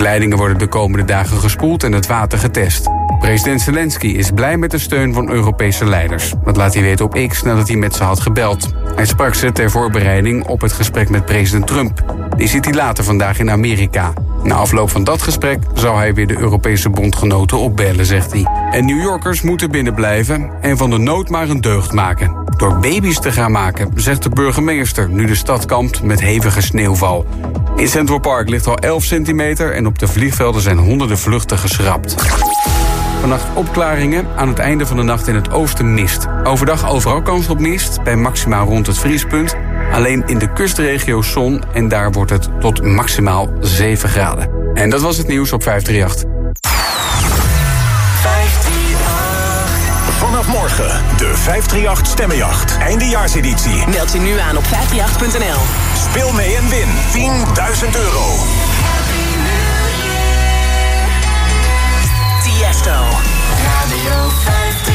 Leidingen worden de komende dagen gespoeld en het water getest. President Zelensky is blij met de steun van Europese leiders. Dat laat hij weten op X nadat hij met ze had gebeld. Hij sprak ze ter voorbereiding op het gesprek met president Trump. Die zit hij later vandaag in Amerika. Na afloop van dat gesprek zou hij weer de Europese bondgenoten opbellen, zegt hij. En New Yorkers moeten binnenblijven en van de nood maar een deugd maken. Door baby's te gaan maken, zegt de burgemeester... nu de stad kampt met hevige sneeuwval. In Central Park ligt al 11 centimeter... en op de vliegvelden zijn honderden vluchten geschrapt. Vannacht opklaringen, aan het einde van de nacht in het oosten mist. Overdag overal kans op mist, bij maximaal rond het vriespunt. Alleen in de kustregio zon en daar wordt het tot maximaal 7 graden. En dat was het nieuws op 538. Vanaf morgen de 538 Stemmenjacht. Eindejaarseditie. Meld je nu aan op 538.nl. Speel mee en win 10.000 euro. Tiesto. Radio 538.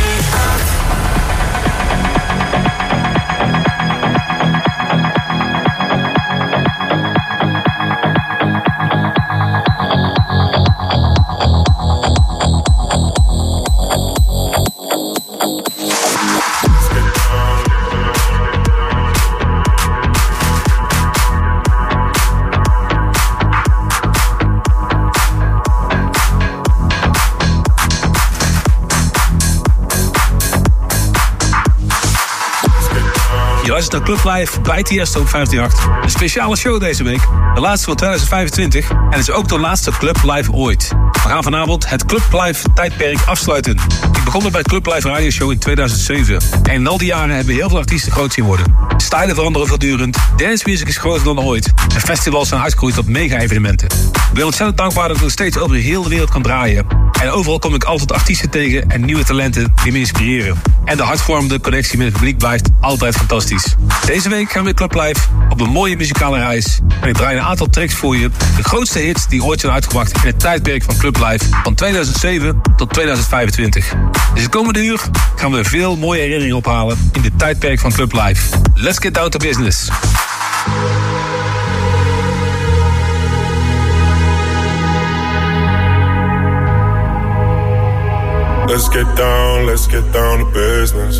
Luistert naar Club Live bij Tiesto op 538. Een speciale show deze week. De laatste van 2025. En het is ook de laatste Club Live ooit. We gaan vanavond het Club Live tijdperk afsluiten. Ik begon met bij Club Live Radio Show in 2007. En in al die jaren hebben heel veel artiesten groot zien worden. Stijlen veranderen voortdurend. Dance music is groter dan ooit. En festivals zijn uitgegroeid tot mega-evenementen. Ik ben ontzettend dankbaar dat ik nog steeds over de wereld kan draaien. En overal kom ik altijd artiesten tegen en nieuwe talenten die me inspireren. En de hartvormende connectie met het publiek blijft altijd fantastisch. Deze week gaan we Club Live op een mooie muzikale reis. En ik draai een aantal tracks voor je. De grootste hits die ooit zijn uitgebracht in het tijdperk van Club Live van 2007 tot 2025. Dus de komende uur gaan we veel mooie herinneringen ophalen in dit tijdperk van Club Live. Let's get down to business. Let's get down, let's get down to business.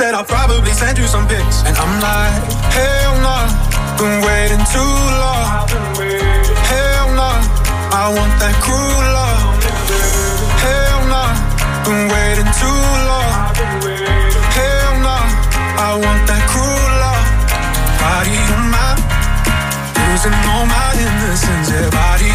Said I'll probably send you some pics. And I'm like, hell nah, been waiting too long. Hell nah, I want that cruel love. Hell nah, been waiting too long. Hell nah, I want that cruel love. Body on my, losing all my innocence. Yeah, body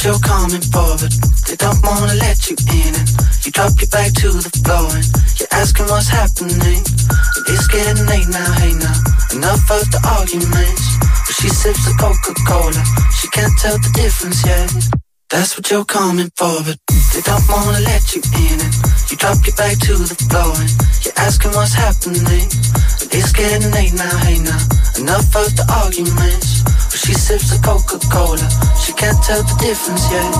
what you're coming for, but they don't wanna let you in. And you drop your back to the floor and you're asking what's happening. It's getting late now, hey now. Enough of the arguments. But she sips the Coca-Cola. She can't tell the difference yet. That's what you're coming for, but they don't wanna let you in. And you drop your back to the floor and you're asking what's happening. It's getting late now, hey now. Enough of the arguments. She sips the Coca-Cola. She can't tell the difference yet.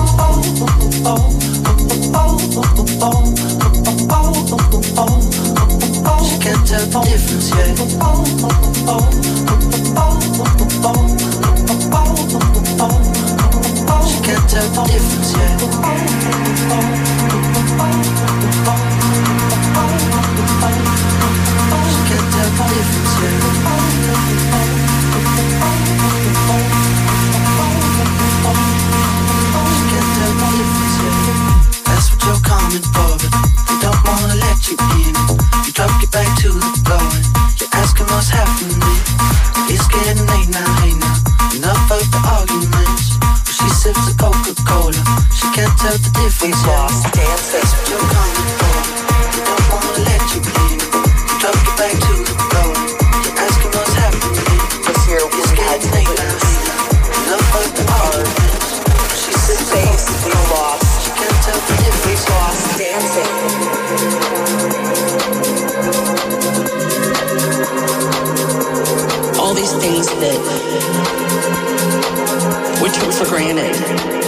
She can't tell the difference yet. She can't tell the difference yet. Coming for, but they don't wanna let you in. You drop your back to the floor you're asking what's happening. It's getting late now, hey now. Enough of the arguments. But she sips the Coca-Cola. She can't tell the difference yet. That's you're coming for. it. We took for granted.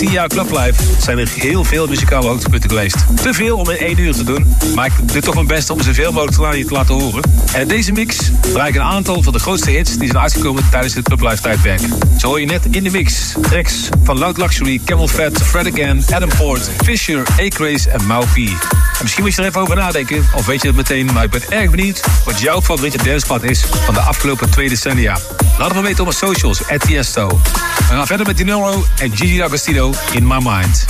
10 jaar clublife zijn er heel veel muzikale hoogtepunten geweest. Te veel om in één uur te doen, maar ik doe toch mijn best om zoveel mogelijk te laten horen. En in deze mix draai een aantal van de grootste hits die zijn uitgekomen tijdens het clublife tijdperk. Zo hoor je net in de mix tracks van Loud Luxury, Camel Fat, Fred Again, Adam Ford, Fisher, A-Craze en Mau P. En misschien moet je er even over nadenken, of weet je het meteen, maar ik ben erg benieuwd wat jouw favoriete dancepad is van de afgelopen twee decennia. Laat het me weten op mijn socials, at Tiesto. We gaan verder met Dinoro en Gigi D'Agostino in My Mind.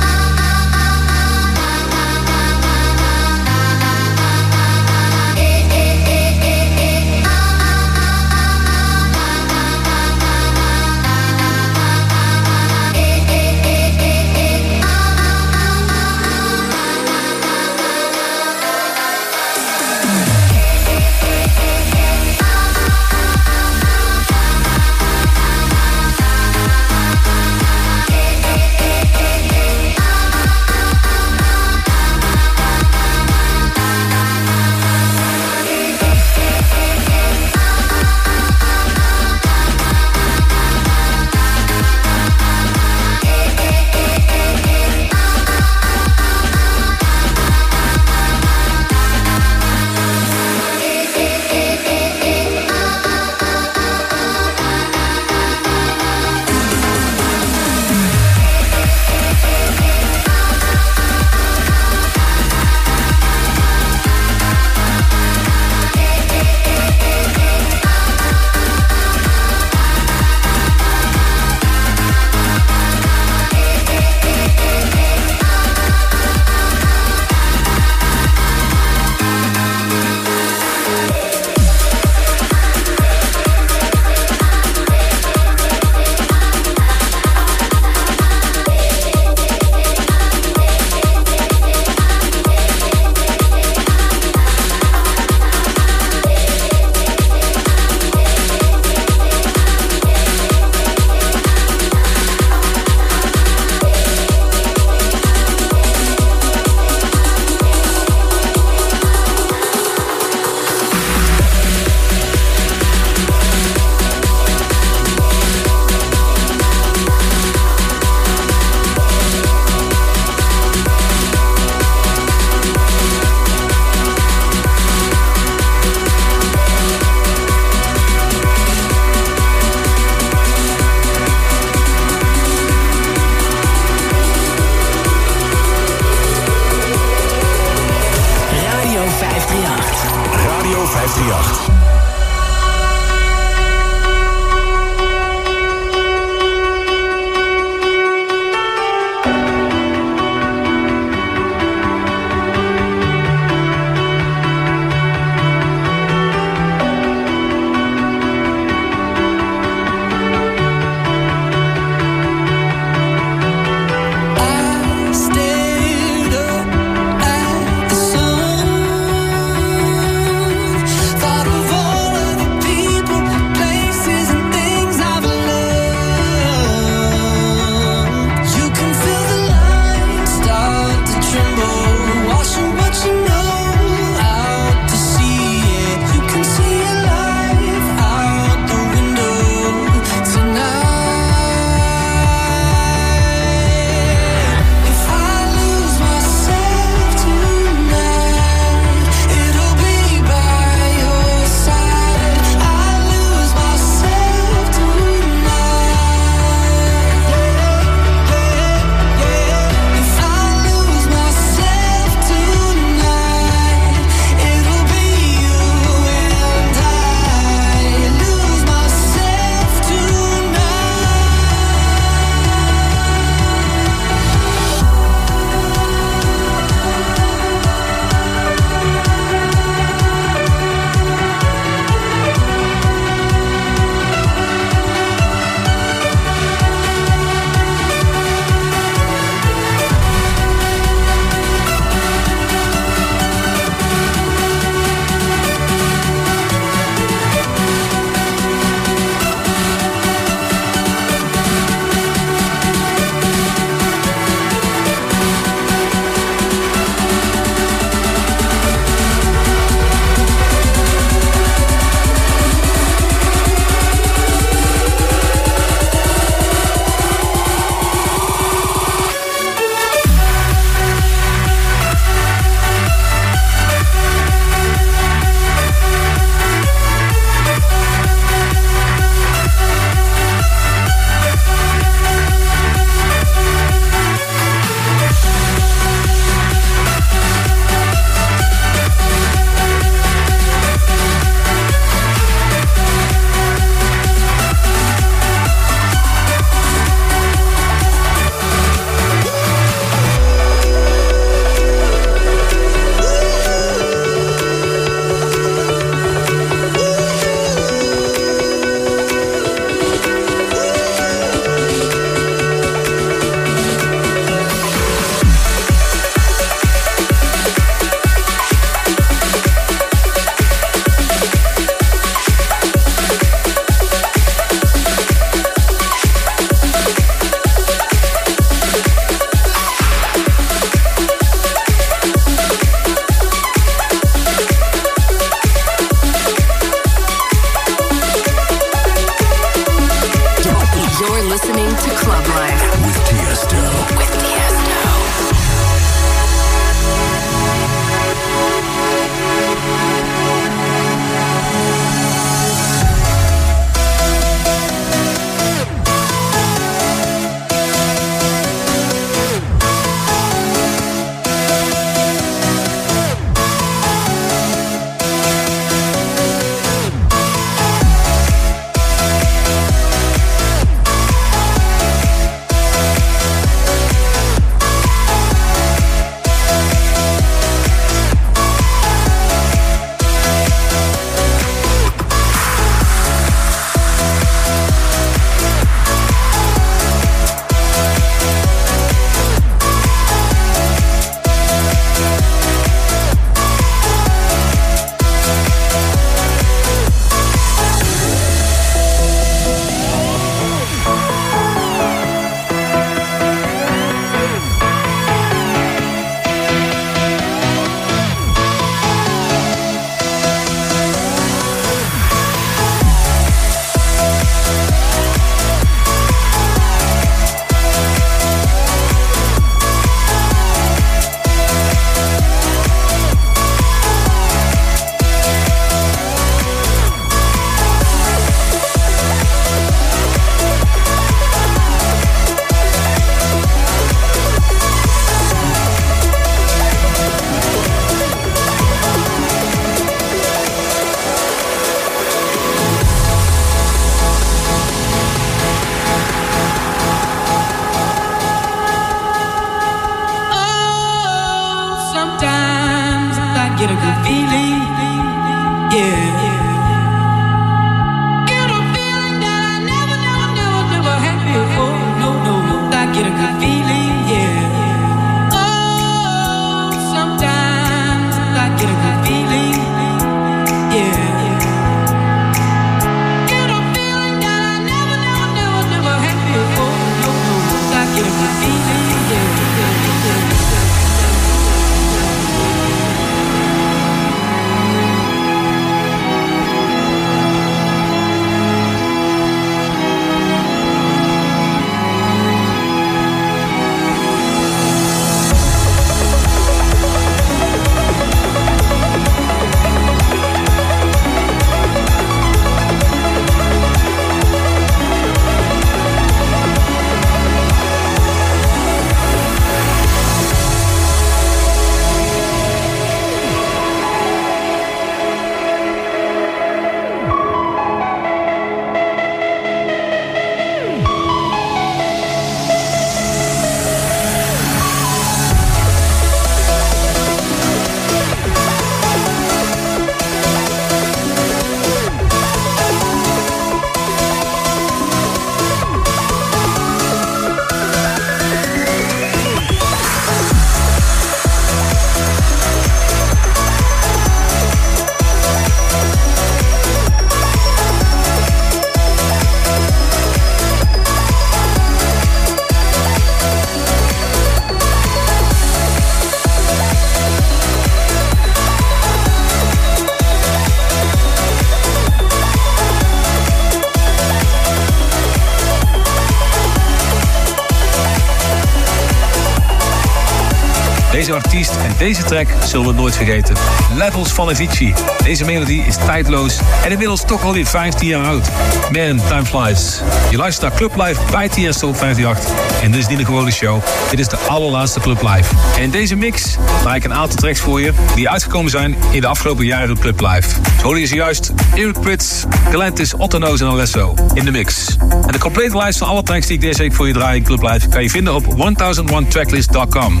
Deze track zullen we nooit vergeten. Levels van Avicii. Deze melodie is tijdloos en inmiddels toch alweer 15 jaar oud. Man, time flies. Je luistert naar Club Live bij TSO 58. En dit is niet een gewone show. Dit is de allerlaatste Club Live. En in deze mix maak ik een aantal tracks voor je... die uitgekomen zijn in de afgelopen jaren op Club Live. Zo je zojuist Eric Prits, Galantis, Otto Noos en Alesso in de mix. En de complete lijst van alle tracks die ik deze week voor je draai in Club Live... kan je vinden op 1001tracklist.com.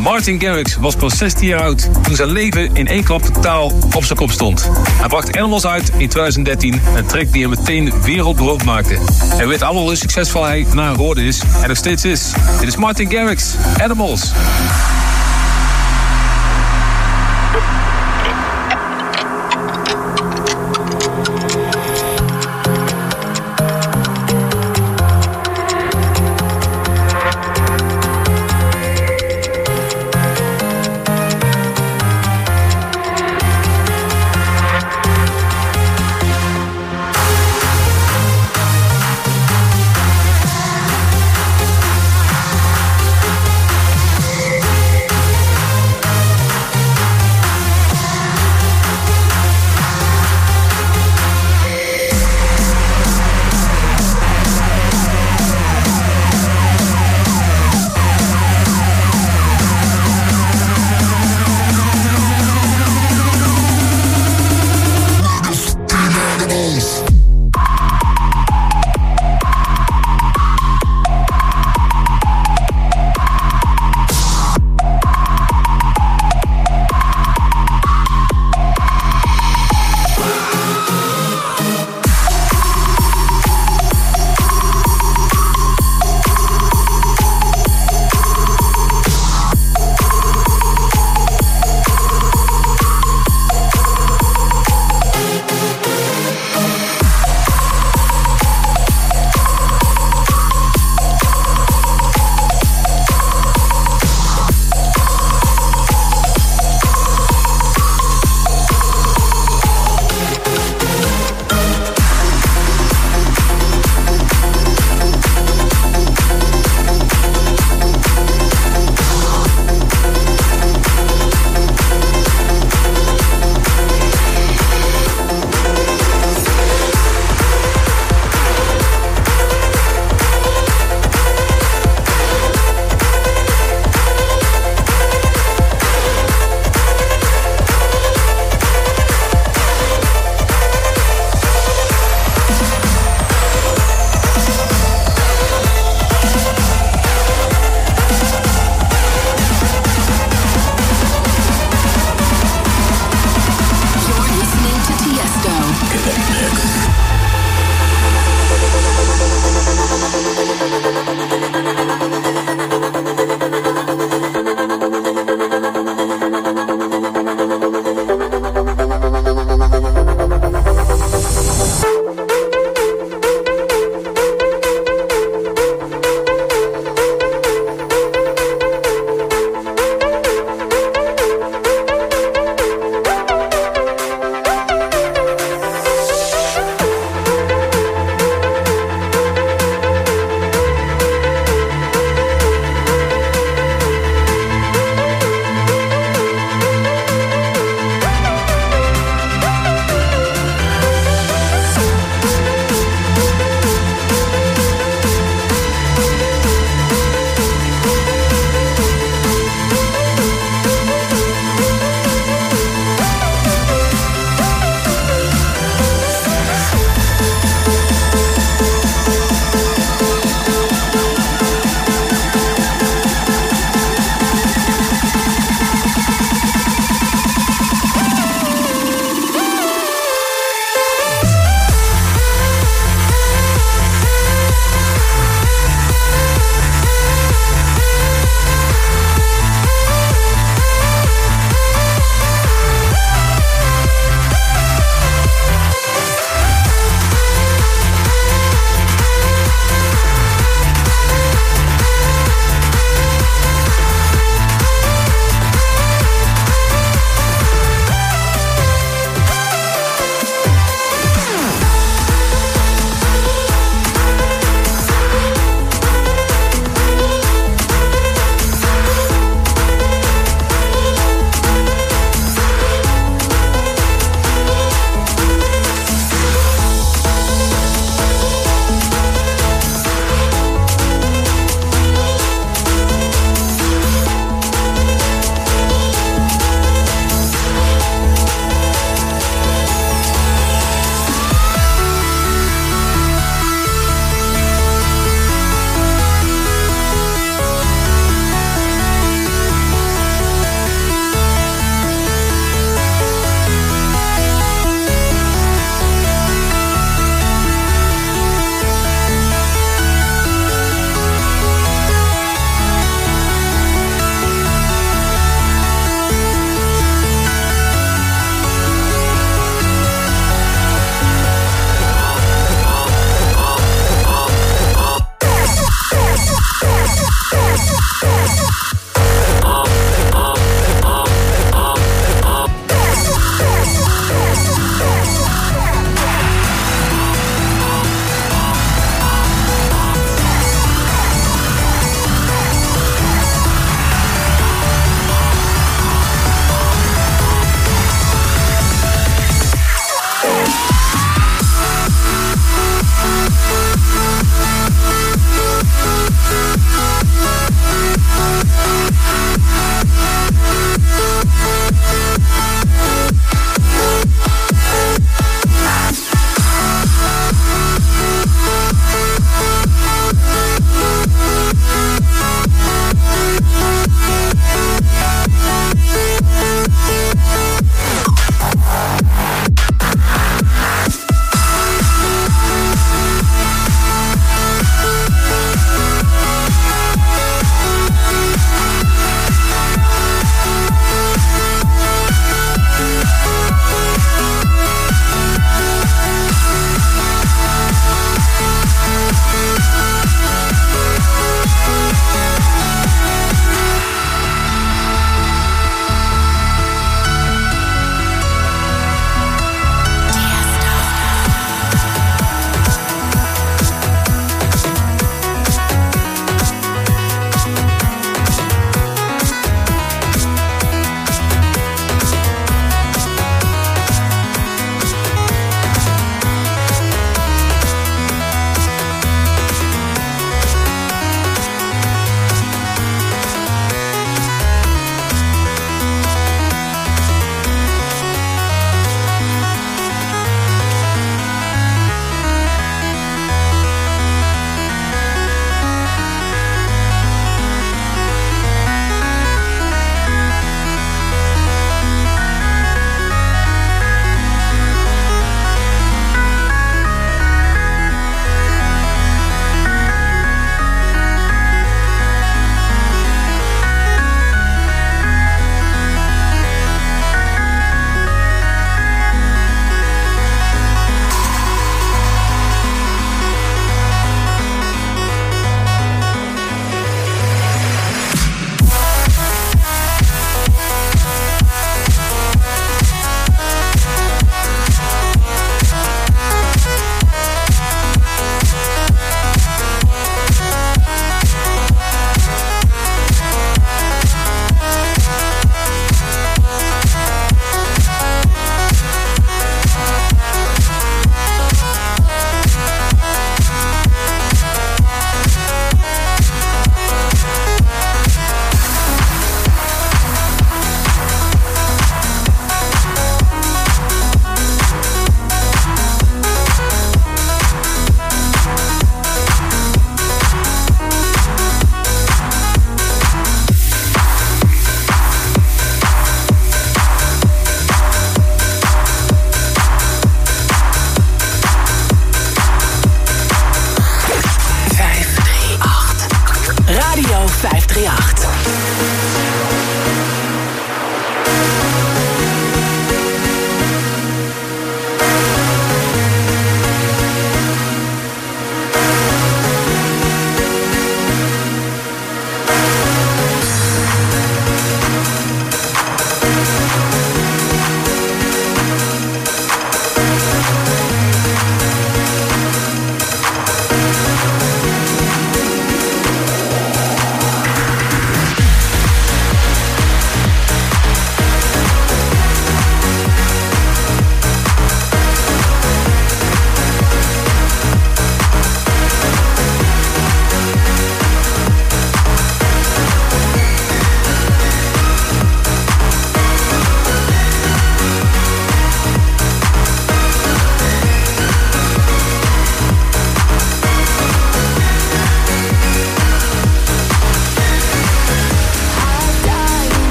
Martin Garrix was pas 16 jaar oud toen zijn leven in één totaal op zijn kop stond. Hij bracht Animals uit in 2013, een track die hem meteen wereldberoemd maakte. Hij weet allemaal hoe succesvol hij na geworden is en nog steeds is. Dit is Martin Garrix, Animals.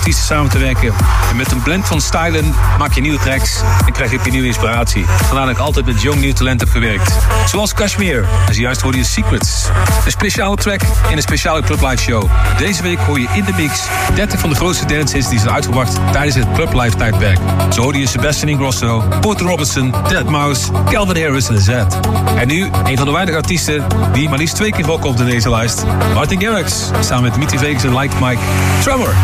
Artiesten samen te werken. En met een blend van stylen maak je nieuwe tracks en krijg je op je nieuwe inspiratie. Vandaar dat ik altijd met jong nieuw talent heb gewerkt. Zoals Kashmir. En zojuist hoorde je Secrets. Een speciale track in een speciale Club Live show. Deze week hoor je in de mix 30 van de grootste dances die zijn uitgebracht tijdens het Club Live tijdperk. Zo hoorde je Sebastian Ingrosso, Porter Robertson, Dead Mouse, Calvin Harris en Z. En nu een van de weinige artiesten die maar liefst twee keer voorkomt in deze lijst. Martin Garrix, samen met Mitty Vegas en Mike. Tremor.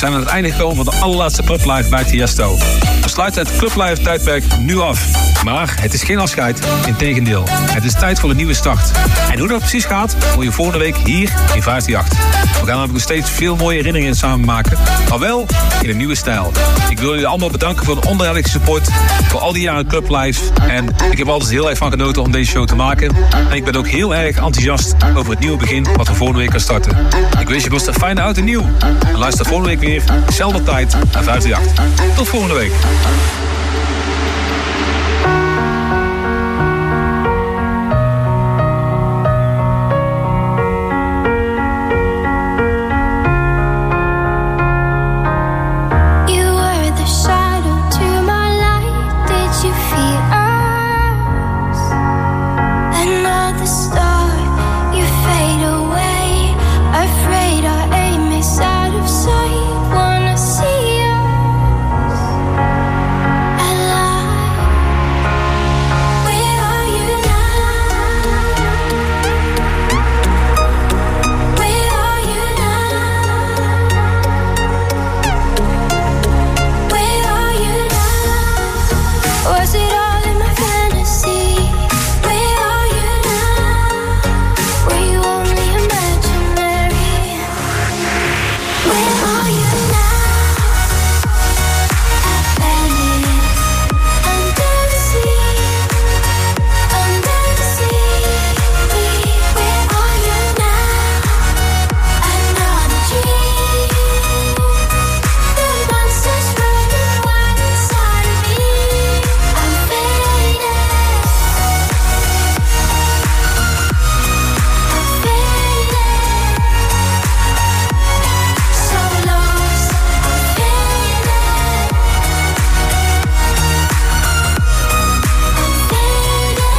Zijn aan het einde gekomen van de allerlaatste Club Live bij Tiesto. We sluiten het Club Live tijdperk nu af. Maar het is geen afscheid, integendeel. Het is tijd voor een nieuwe start. En hoe dat precies gaat, hoor je volgende week hier in 538. We gaan namelijk nog steeds veel mooie herinneringen samen maken. Maar wel in een nieuwe stijl. Ik wil jullie allemaal bedanken voor de onherroepelijke support. Voor al die jaren Club Live. En ik heb altijd heel erg van genoten om deze show te maken. En ik ben ook heel erg enthousiast over het nieuwe begin wat we volgende week gaan starten. Ik wens je best een fijne oud en nieuw. En luister volgende week weer, dezelfde tijd, naar 538. Tot volgende week.